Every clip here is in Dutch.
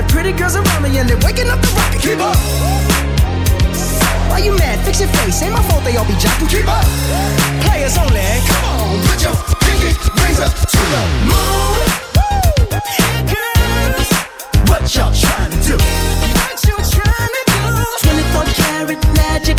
it. Pretty girls around me and they're waking up the rocket. Keep up. Why you mad? Fix your face. Ain't my fault they all be jocking. Keep up. Players only. Come on, put your pinky rings up to the moon. Hey girls, what y'all trying to do? What you trying to do? 24 karat magic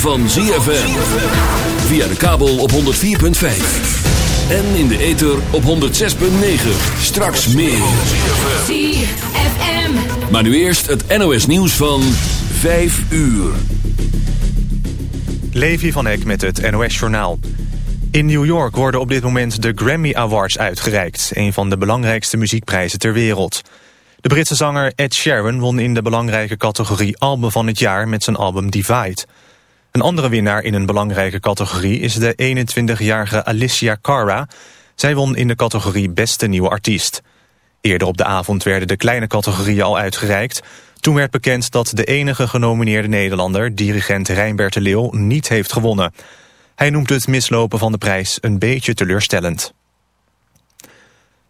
van ZFM. Via de kabel op 104.5. En in de ether op 106.9. Straks meer. ZFM. Maar nu eerst het NOS nieuws van 5 uur. Levi van Eck met het NOS-journaal. In New York worden op dit moment de Grammy Awards uitgereikt... een van de belangrijkste muziekprijzen ter wereld. De Britse zanger Ed Sheeran won in de belangrijke categorie Album van het Jaar... met zijn album Divide. Een andere winnaar in een belangrijke categorie... is de 21-jarige Alicia Cara. Zij won in de categorie Beste Nieuwe Artiest. Eerder op de avond werden de kleine categorieën al uitgereikt... Toen werd bekend dat de enige genomineerde Nederlander, dirigent Rijnbert de Leeuw, niet heeft gewonnen. Hij noemt het mislopen van de prijs een beetje teleurstellend.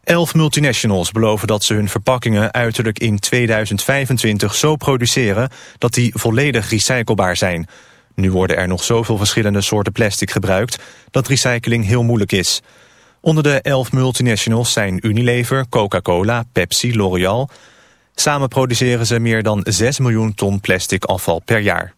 Elf multinationals beloven dat ze hun verpakkingen uiterlijk in 2025 zo produceren dat die volledig recyclebaar zijn. Nu worden er nog zoveel verschillende soorten plastic gebruikt dat recycling heel moeilijk is. Onder de elf multinationals zijn Unilever, Coca-Cola, Pepsi, L'Oreal... Samen produceren ze meer dan 6 miljoen ton plastic afval per jaar.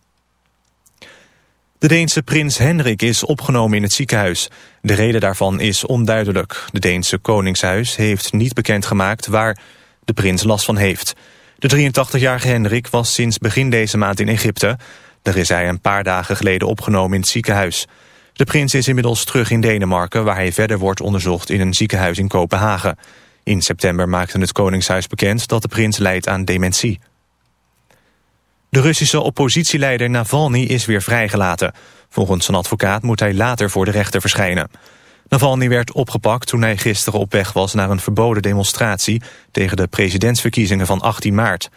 De Deense prins Henrik is opgenomen in het ziekenhuis. De reden daarvan is onduidelijk. De Deense koningshuis heeft niet bekendgemaakt waar de prins last van heeft. De 83-jarige Henrik was sinds begin deze maand in Egypte. Daar is hij een paar dagen geleden opgenomen in het ziekenhuis. De prins is inmiddels terug in Denemarken... waar hij verder wordt onderzocht in een ziekenhuis in Kopenhagen. In september maakte het Koningshuis bekend dat de prins lijdt aan dementie. De Russische oppositieleider Navalny is weer vrijgelaten. Volgens zijn advocaat moet hij later voor de rechter verschijnen. Navalny werd opgepakt toen hij gisteren op weg was naar een verboden demonstratie tegen de presidentsverkiezingen van 18 maart.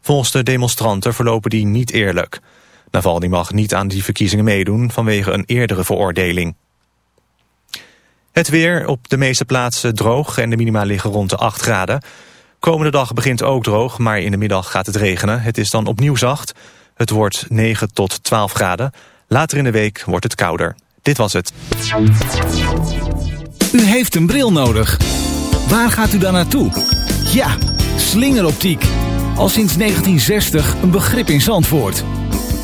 Volgens de demonstranten verlopen die niet eerlijk. Navalny mag niet aan die verkiezingen meedoen vanwege een eerdere veroordeling. Het weer op de meeste plaatsen droog en de minima liggen rond de 8 graden. Komende dag begint ook droog, maar in de middag gaat het regenen. Het is dan opnieuw zacht. Het wordt 9 tot 12 graden. Later in de week wordt het kouder. Dit was het. U heeft een bril nodig. Waar gaat u dan naartoe? Ja, slingeroptiek. Al sinds 1960 een begrip in Zandvoort.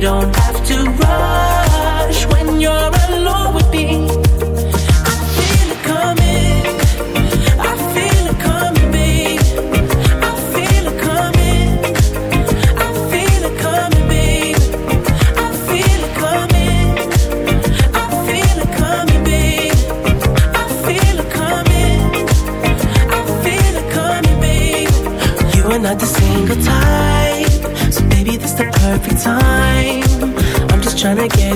don't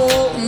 Oh.